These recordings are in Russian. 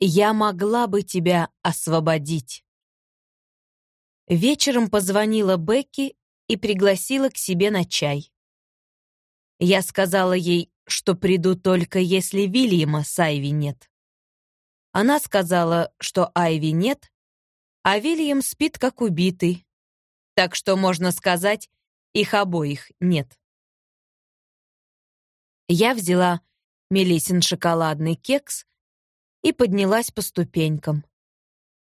Я могла бы тебя освободить. Вечером позвонила Бекки и пригласила к себе на чай. Я сказала ей, что приду только если Вильяма с Айви нет. Она сказала, что Айви нет, а Вильям спит как убитый. Так что, можно сказать, их обоих нет. Я взяла Мелисин шоколадный кекс и поднялась по ступенькам.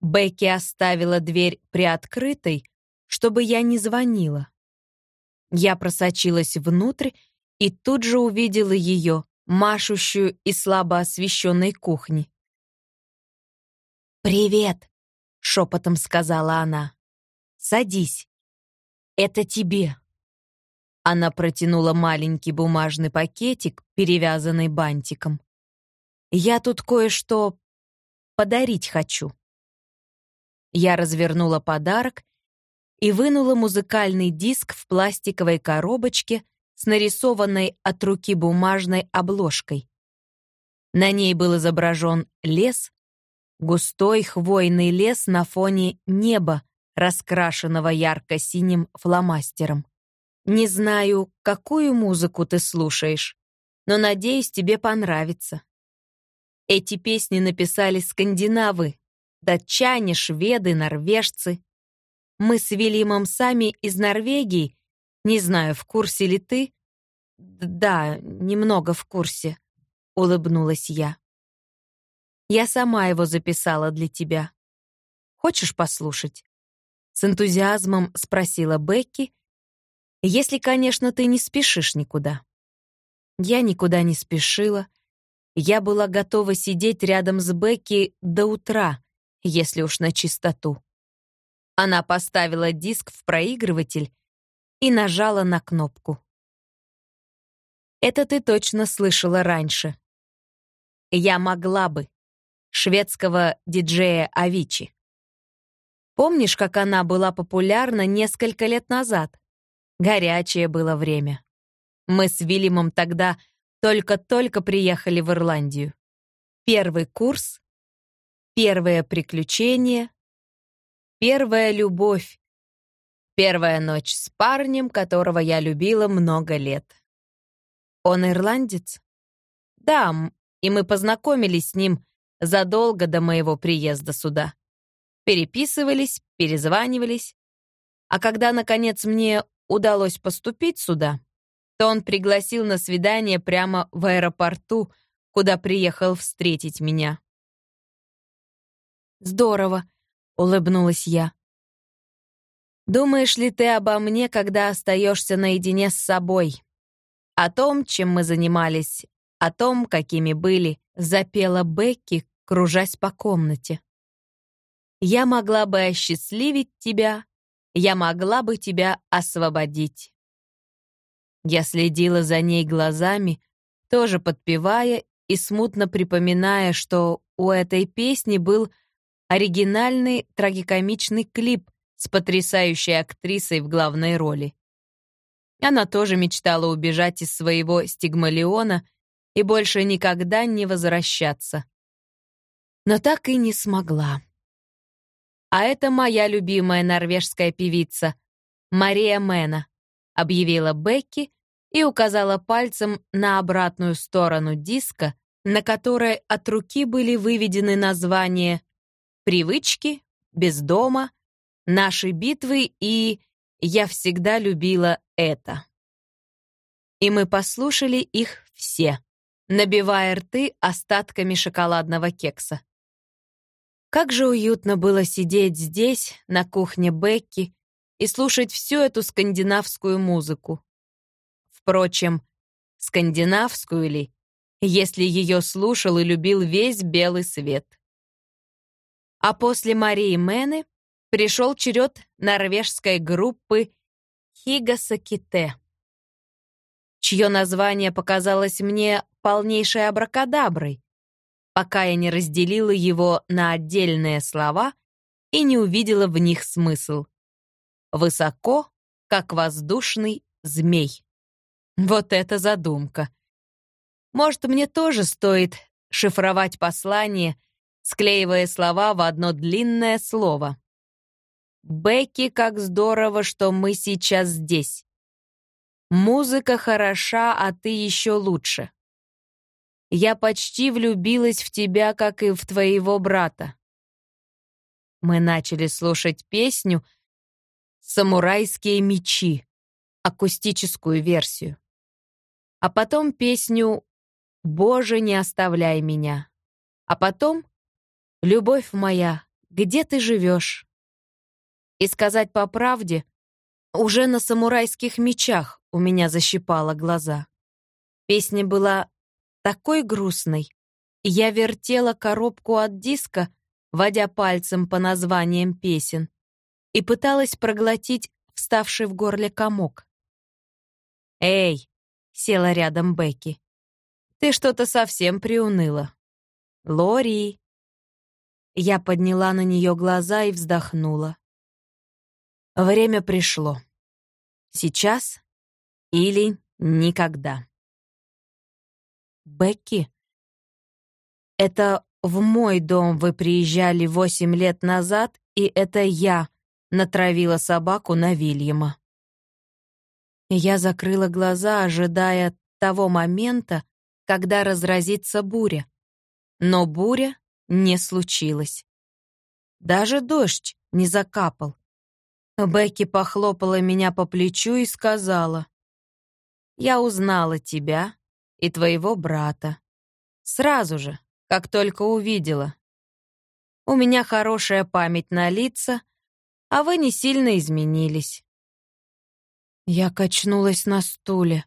Бекки оставила дверь приоткрытой, чтобы я не звонила. Я просочилась внутрь и тут же увидела ее, машущую и слабо освещенной кухни. «Привет!» — шепотом сказала она. «Садись. Это тебе». Она протянула маленький бумажный пакетик, перевязанный бантиком. «Я тут кое-что подарить хочу». Я развернула подарок и вынула музыкальный диск в пластиковой коробочке с нарисованной от руки бумажной обложкой. На ней был изображен лес, густой хвойный лес на фоне неба, раскрашенного ярко-синим фломастером. Не знаю, какую музыку ты слушаешь, но надеюсь, тебе понравится. Эти песни написали скандинавы, датчане, шведы, норвежцы. Мы с Вильямом сами из Норвегии. Не знаю, в курсе ли ты? Да, немного в курсе, улыбнулась я. Я сама его записала для тебя. Хочешь послушать? С энтузиазмом спросила Бекки, если, конечно, ты не спешишь никуда. Я никуда не спешила. Я была готова сидеть рядом с Бекки до утра, если уж на чистоту. Она поставила диск в проигрыватель и нажала на кнопку. Это ты точно слышала раньше. Я могла бы. Шведского диджея Авичи. Помнишь, как она была популярна несколько лет назад? Горячее было время. Мы с Вильямом тогда только-только приехали в Ирландию. Первый курс, первое приключение, первая любовь, первая ночь с парнем, которого я любила много лет. Он ирландец? Да, и мы познакомились с ним задолго до моего приезда сюда. Переписывались, перезванивались. А когда, наконец, мне удалось поступить сюда, то он пригласил на свидание прямо в аэропорту, куда приехал встретить меня. «Здорово», — улыбнулась я. «Думаешь ли ты обо мне, когда остаешься наедине с собой? О том, чем мы занимались, о том, какими были», — запела Бекки, кружась по комнате. «Я могла бы осчастливить тебя, я могла бы тебя освободить. Я следила за ней глазами, тоже подпевая и смутно припоминая, что у этой песни был оригинальный трагикомичный клип с потрясающей актрисой в главной роли. Она тоже мечтала убежать из своего стигмалиона и больше никогда не возвращаться. Но так и не смогла. А это моя любимая норвежская певица, Мария Мэна, объявила Бекки и указала пальцем на обратную сторону диска, на которой от руки были выведены названия «Привычки», «Без дома», «Наши битвы» и «Я всегда любила это». И мы послушали их все, набивая рты остатками шоколадного кекса. Как же уютно было сидеть здесь, на кухне Бекки, и слушать всю эту скандинавскую музыку. Впрочем, скандинавскую ли, если ее слушал и любил весь белый свет. А после Марии Мэны пришел черед норвежской группы Хигасаките, чье название показалось мне полнейшей абракадаброй, пока я не разделила его на отдельные слова и не увидела в них смысл. Высоко, как воздушный змей. Вот это задумка. Может, мне тоже стоит шифровать послание, склеивая слова в одно длинное слово. «Бекки, как здорово, что мы сейчас здесь. Музыка хороша, а ты еще лучше. Я почти влюбилась в тебя, как и в твоего брата. Мы начали слушать песню «Самурайские мечи», акустическую версию. А потом песню «Боже, не оставляй меня». А потом «Любовь моя, где ты живешь?» И сказать по правде, уже на самурайских мечах у меня защипало глаза. Песня была такой грустной. Я вертела коробку от диска, водя пальцем по названиям песен, и пыталась проглотить вставший в горле комок. «Эй!» — села рядом Бекки. «Ты что-то совсем приуныла». «Лори!» Я подняла на нее глаза и вздохнула. Время пришло. Сейчас или никогда. Бекки, это в мой дом вы приезжали восемь лет назад, и это я натравила собаку на Вильяма. Я закрыла глаза, ожидая того момента, когда разразится буря. Но буря не случилась. Даже дождь не закапал. Бекки похлопала меня по плечу и сказала, «Я узнала тебя и твоего брата. Сразу же, как только увидела. У меня хорошая память на лица, а вы не сильно изменились. Я качнулась на стуле.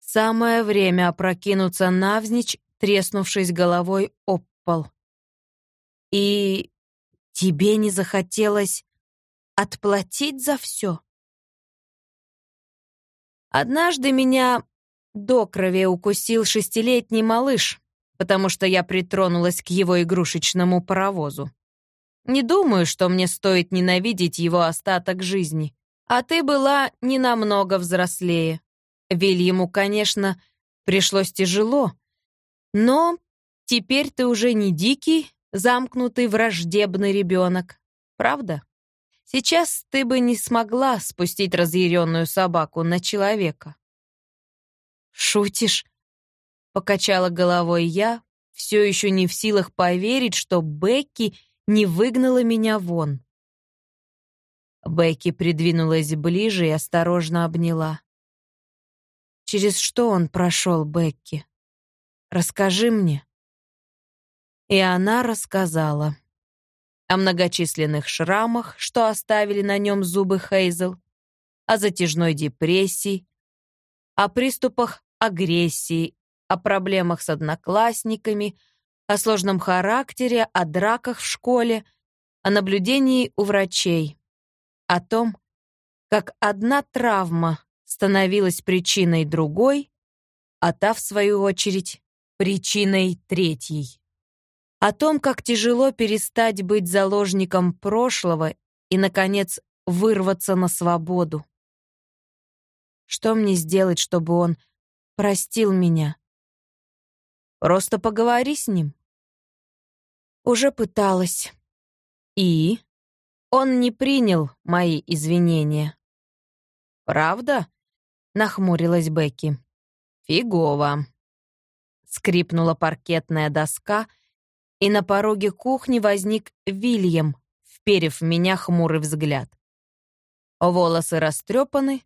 Самое время опрокинуться навзничь, треснувшись головой об пол. И тебе не захотелось отплатить за все? Однажды меня до крови укусил шестилетний малыш, потому что я притронулась к его игрушечному паровозу. Не думаю, что мне стоит ненавидеть его остаток жизни. А ты была не намного взрослее. Вильяму, конечно, пришлось тяжело, но теперь ты уже не дикий, замкнутый, враждебный ребенок, правда? Сейчас ты бы не смогла спустить разъяренную собаку на человека. «Шутишь?» — покачала головой я, все еще не в силах поверить, что Бекки не выгнала меня вон. Бекки придвинулась ближе и осторожно обняла. «Через что он прошел, Бекки? Расскажи мне». И она рассказала о многочисленных шрамах, что оставили на нем зубы Хейзел, о затяжной депрессии, о приступах агрессии, о проблемах с одноклассниками, о сложном характере, о драках в школе, о наблюдении у врачей, о том, как одна травма становилась причиной другой, а та, в свою очередь, причиной третьей. О том, как тяжело перестать быть заложником прошлого и, наконец, вырваться на свободу. Что мне сделать, чтобы он простил меня. Просто поговори с ним. Уже пыталась. И? Он не принял мои извинения. «Правда?» — нахмурилась Бекки. «Фигово». Скрипнула паркетная доска, и на пороге кухни возник Вильям, вперев в меня хмурый взгляд. Волосы растрепаны,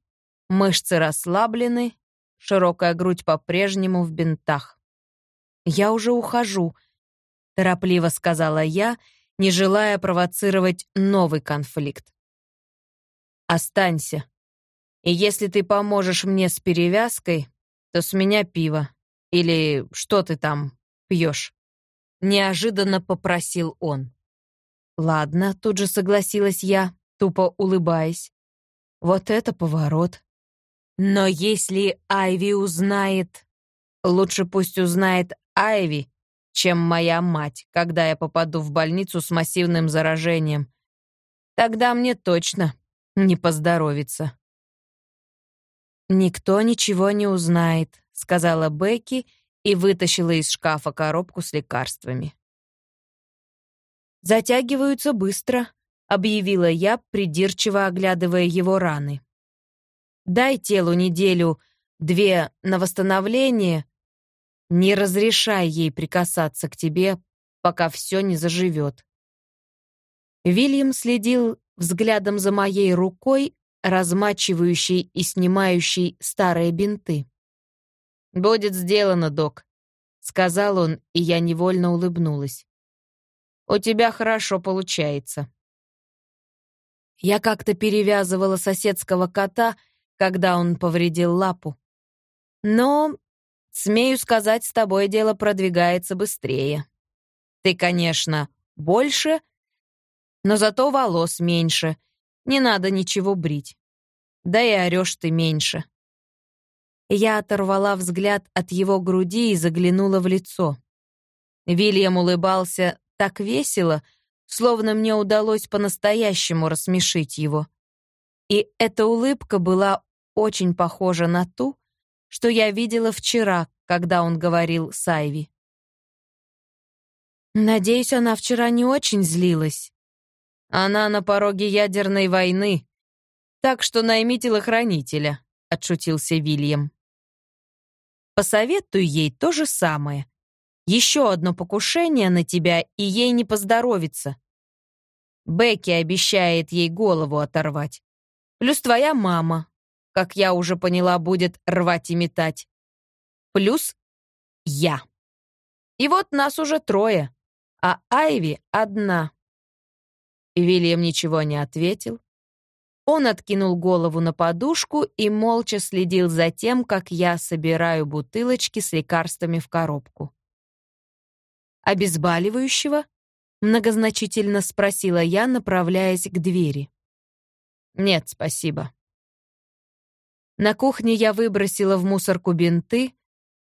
мышцы расслаблены, широкая грудь по-прежнему в бинтах. «Я уже ухожу», — торопливо сказала я, не желая провоцировать новый конфликт. «Останься. И если ты поможешь мне с перевязкой, то с меня пиво. Или что ты там пьешь?» Неожиданно попросил он. «Ладно», — тут же согласилась я, тупо улыбаясь. «Вот это поворот. Но если Айви узнает... Лучше пусть узнает Айви, чем моя мать, когда я попаду в больницу с массивным заражением. Тогда мне точно не поздоровится. «Никто ничего не узнает», — сказала Бекки и вытащила из шкафа коробку с лекарствами. «Затягиваются быстро», — объявила я, придирчиво оглядывая его раны. «Дай телу неделю, две на восстановление. Не разрешай ей прикасаться к тебе, пока все не заживет». Вильям следил взглядом за моей рукой, размачивающей и снимающей старые бинты. «Будет сделано, док», — сказал он, и я невольно улыбнулась. «У тебя хорошо получается». Я как-то перевязывала соседского кота, когда он повредил лапу. Но, смею сказать, с тобой дело продвигается быстрее. Ты, конечно, больше, но зато волос меньше. Не надо ничего брить. Да и орешь ты меньше. Я оторвала взгляд от его груди и заглянула в лицо. Вильям улыбался так весело, словно мне удалось по-настоящему рассмешить его. И эта улыбка была очень похожа на ту, что я видела вчера, когда он говорил с Айви. Надеюсь, она вчера не очень злилась. Она на пороге ядерной войны, так что найми телохранителя, отшутился Вильям. Посоветуй ей то же самое. Еще одно покушение на тебя, и ей не поздоровится. Бекки обещает ей голову оторвать. Плюс твоя мама, как я уже поняла, будет рвать и метать. Плюс я. И вот нас уже трое, а Айви одна. Вильям ничего не ответил, он откинул голову на подушку и молча следил за тем, как я собираю бутылочки с лекарствами в коробку. «Обезболивающего?» — многозначительно спросила я, направляясь к двери. «Нет, спасибо». На кухне я выбросила в мусорку бинты,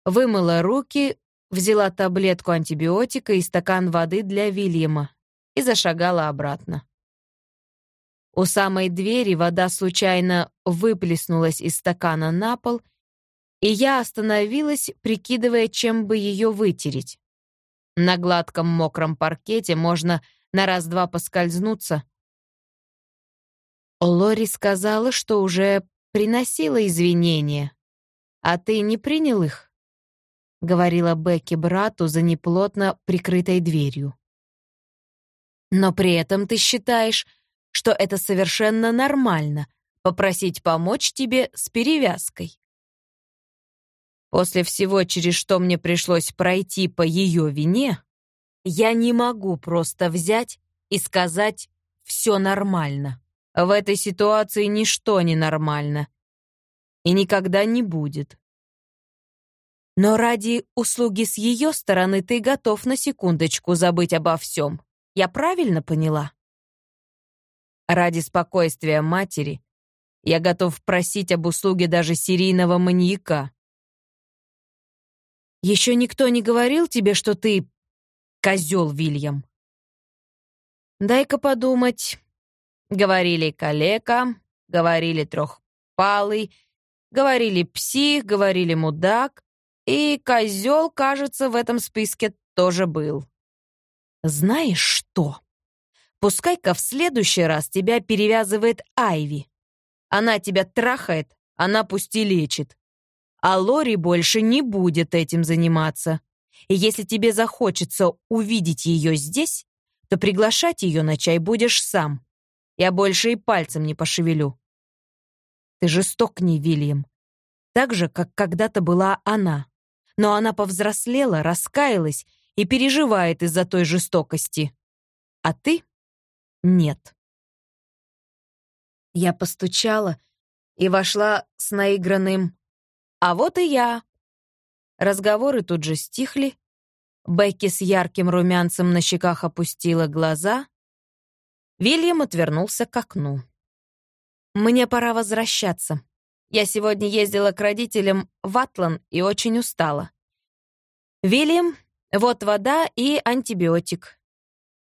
вымыла руки, взяла таблетку антибиотика и стакан воды для Вильяма и зашагала обратно. У самой двери вода случайно выплеснулась из стакана на пол, и я остановилась, прикидывая, чем бы ее вытереть. На гладком мокром паркете можно на раз-два поскользнуться. Лори сказала, что уже приносила извинения. «А ты не принял их?» — говорила Бекки брату за неплотно прикрытой дверью. «Но при этом ты считаешь, что это совершенно нормально — попросить помочь тебе с перевязкой. После всего, через что мне пришлось пройти по ее вине, я не могу просто взять и сказать «все нормально». В этой ситуации ничто не нормально. И никогда не будет. Но ради услуги с ее стороны ты готов на секундочку забыть обо всем. Я правильно поняла? Ради спокойствия матери я готов просить об услуге даже серийного маньяка. Еще никто не говорил тебе, что ты козел, Вильям? Дай-ка подумать. Говорили калека, говорили трехпалый, говорили псих, говорили мудак, и козел, кажется, в этом списке тоже был. Знаешь что? Пускай-ка в следующий раз тебя перевязывает Айви. Она тебя трахает, она пусть и лечит. А Лори больше не будет этим заниматься. И если тебе захочется увидеть ее здесь, то приглашать ее на чай будешь сам. Я больше и пальцем не пошевелю. Ты жесток к ней, Вильям. Так же, как когда-то была она. Но она повзрослела, раскаялась и переживает из-за той жестокости. А ты нет. Я постучала и вошла с наигранным «А вот и я». Разговоры тут же стихли. Бекки с ярким румянцем на щеках опустила глаза. Вильям отвернулся к окну. «Мне пора возвращаться. Я сегодня ездила к родителям в Атлан и очень устала. Вильям, вот вода и антибиотик.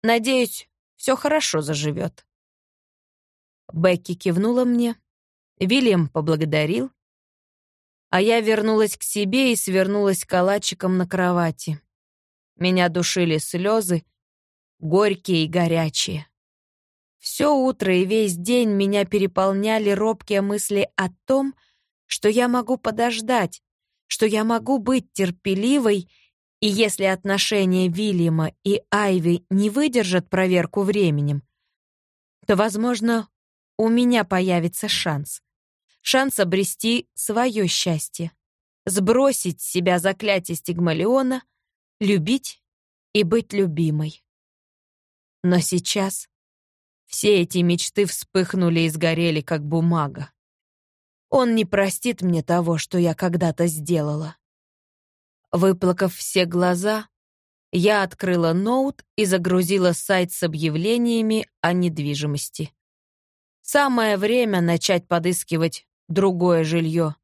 Надеюсь, все хорошо заживет. Бекки кивнула мне, Вильям поблагодарил, а я вернулась к себе и свернулась калачиком на кровати. Меня душили слезы, горькие и горячие. Все утро и весь день меня переполняли робкие мысли о том, что я могу подождать, что я могу быть терпеливой, и если отношения Вильяма и Айви не выдержат проверку временем, то, возможно, у меня появится шанс. Шанс обрести свое счастье, сбросить с себя заклятие стигмалиона, любить и быть любимой. Но сейчас все эти мечты вспыхнули и сгорели, как бумага. Он не простит мне того, что я когда-то сделала. Выплакав все глаза, я открыла ноут и загрузила сайт с объявлениями о недвижимости. Самое время начать подыскивать другое жилье.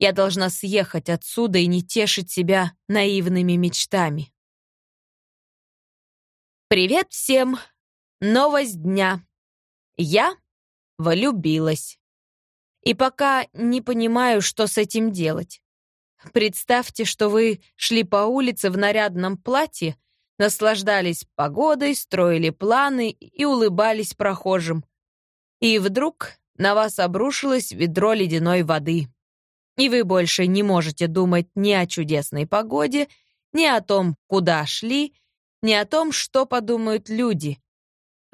Я должна съехать отсюда и не тешить себя наивными мечтами. Привет всем! Новость дня. Я влюбилась. И пока не понимаю, что с этим делать. Представьте, что вы шли по улице в нарядном платье, наслаждались погодой, строили планы и улыбались прохожим. И вдруг на вас обрушилось ведро ледяной воды. И вы больше не можете думать ни о чудесной погоде, ни о том, куда шли, ни о том, что подумают люди.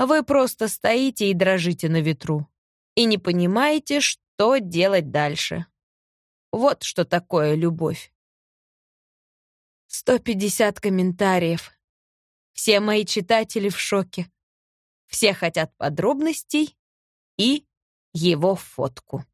Вы просто стоите и дрожите на ветру. И не понимаете, что делать дальше. Вот что такое любовь. 150 комментариев. Все мои читатели в шоке. Все хотят подробностей и его фотку.